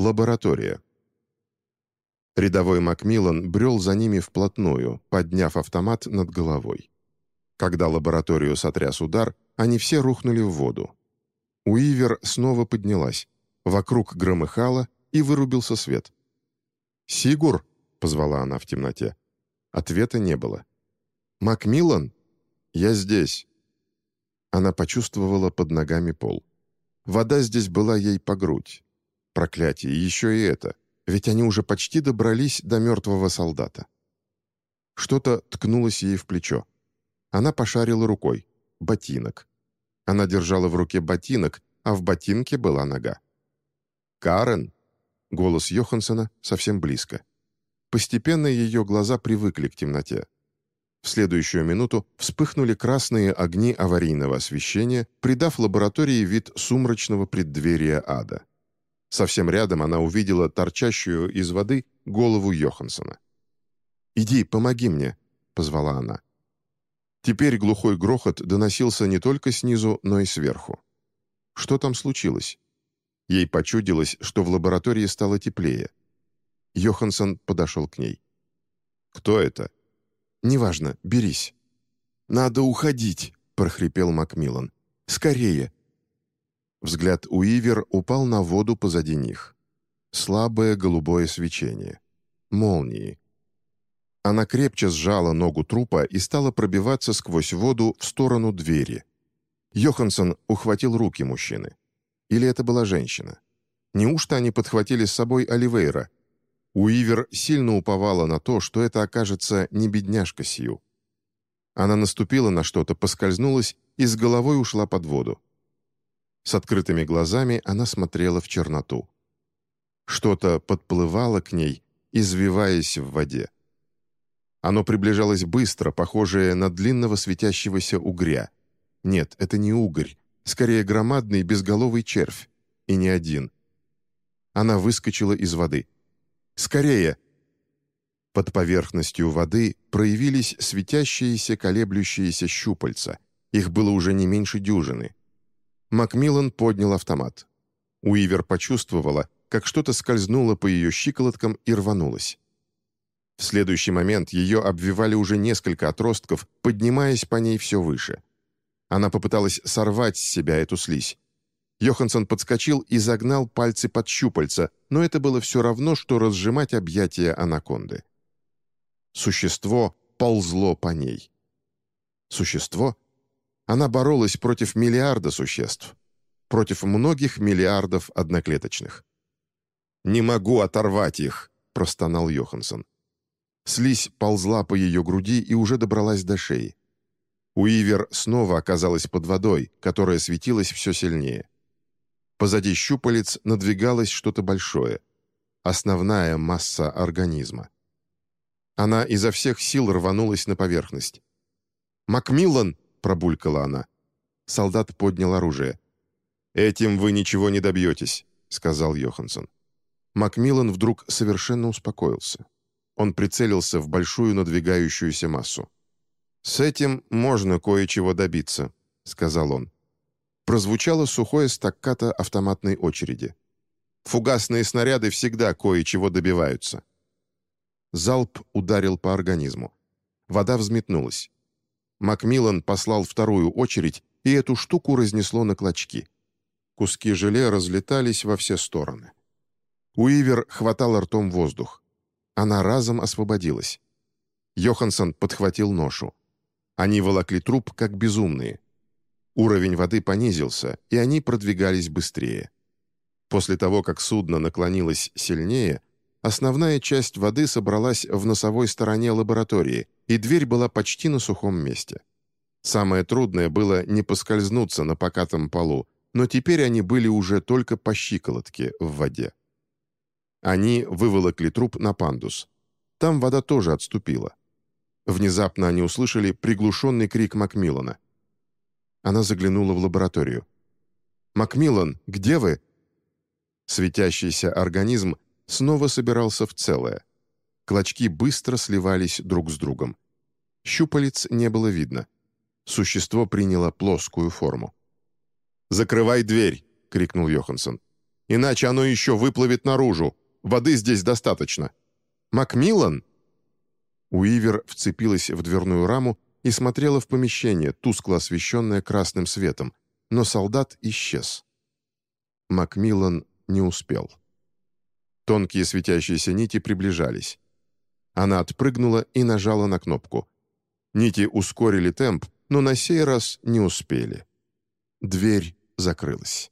Лаборатория. Рядовой Макмиллан брел за ними вплотную, подняв автомат над головой. Когда лабораторию сотряс удар, они все рухнули в воду. Уивер снова поднялась. Вокруг громыхало, и вырубился свет. «Сигур!» — позвала она в темноте. Ответа не было. «Макмиллан? Я здесь!» Она почувствовала под ногами пол. Вода здесь была ей по грудь. Проклятие, еще и это. Ведь они уже почти добрались до мертвого солдата. Что-то ткнулось ей в плечо. Она пошарила рукой. Ботинок. Она держала в руке ботинок, а в ботинке была нога. «Карен!» Голос Йохансона совсем близко. Постепенно ее глаза привыкли к темноте. В следующую минуту вспыхнули красные огни аварийного освещения, придав лаборатории вид сумрачного преддверия ада. Совсем рядом она увидела торчащую из воды голову Йохансона. «Иди, помоги мне», — позвала она. Теперь глухой грохот доносился не только снизу, но и сверху. Что там случилось? Ей почудилось, что в лаборатории стало теплее. Йоханссон подошел к ней. «Кто это?» «Неважно, берись». «Надо уходить», — прохрипел Макмиллан. «Скорее». Взгляд Уивер упал на воду позади них. Слабое голубое свечение. Молнии. Она крепче сжала ногу трупа и стала пробиваться сквозь воду в сторону двери. Йоханссон ухватил руки мужчины. Или это была женщина? Неужто они подхватили с собой Оливейра? Уивер сильно уповала на то, что это окажется не бедняжка Сью. Она наступила на что-то, поскользнулась и с головой ушла под воду. С открытыми глазами она смотрела в черноту. Что-то подплывало к ней, извиваясь в воде. Оно приближалось быстро, похожее на длинного светящегося угря. Нет, это не угорь, скорее громадный безголовый червь. И не один. Она выскочила из воды. «Скорее!» Под поверхностью воды проявились светящиеся колеблющиеся щупальца. Их было уже не меньше дюжины. Макмиллан поднял автомат. Уивер почувствовала, как что-то скользнуло по ее щиколоткам и рванулось. В следующий момент ее обвивали уже несколько отростков, поднимаясь по ней все выше. Она попыталась сорвать с себя эту слизь. Йоханссон подскочил и загнал пальцы под щупальца, но это было все равно, что разжимать объятия анаконды. Существо ползло по ней. Существо? Она боролась против миллиарда существ. Против многих миллиардов одноклеточных. «Не могу оторвать их», — простонал Йоханссон. Слизь ползла по ее груди и уже добралась до шеи. Уивер снова оказалась под водой, которая светилась все сильнее. Позади щупалец надвигалось что-то большое. Основная масса организма. Она изо всех сил рванулась на поверхность. «Макмиллан!» — пробулькала она. Солдат поднял оружие. «Этим вы ничего не добьетесь», — сказал Йоханссон. Макмиллан вдруг совершенно успокоился. Он прицелился в большую надвигающуюся массу. «С этим можно кое-чего добиться», — сказал он. Прозвучало сухое стаккато автоматной очереди. «Фугасные снаряды всегда кое-чего добиваются». Залп ударил по организму. Вода взметнулась. Макмиллан послал вторую очередь, и эту штуку разнесло на клочки. Куски желе разлетались во все стороны. Уивер хватал ртом воздух. Она разом освободилась. Йоханссон подхватил ношу. Они волокли труп, как безумные. Уровень воды понизился, и они продвигались быстрее. После того, как судно наклонилось сильнее, основная часть воды собралась в носовой стороне лаборатории, и дверь была почти на сухом месте. Самое трудное было не поскользнуться на покатом полу, но теперь они были уже только по щиколотке в воде. Они выволокли труп на пандус. Там вода тоже отступила. Внезапно они услышали приглушенный крик Макмиллана. Она заглянула в лабораторию. «Макмиллан, где вы?» Светящийся организм снова собирался в целое. Клочки быстро сливались друг с другом. Щупалец не было видно. Существо приняло плоскую форму. «Закрывай дверь!» — крикнул Йоханссон. Иначе оно еще выплывет наружу. Воды здесь достаточно. Макмиллан?» Уивер вцепилась в дверную раму и смотрела в помещение, тускло освещенное красным светом, но солдат исчез. Макмиллан не успел. Тонкие светящиеся нити приближались. Она отпрыгнула и нажала на кнопку. Нити ускорили темп, но на сей раз не успели. Дверь закрылась.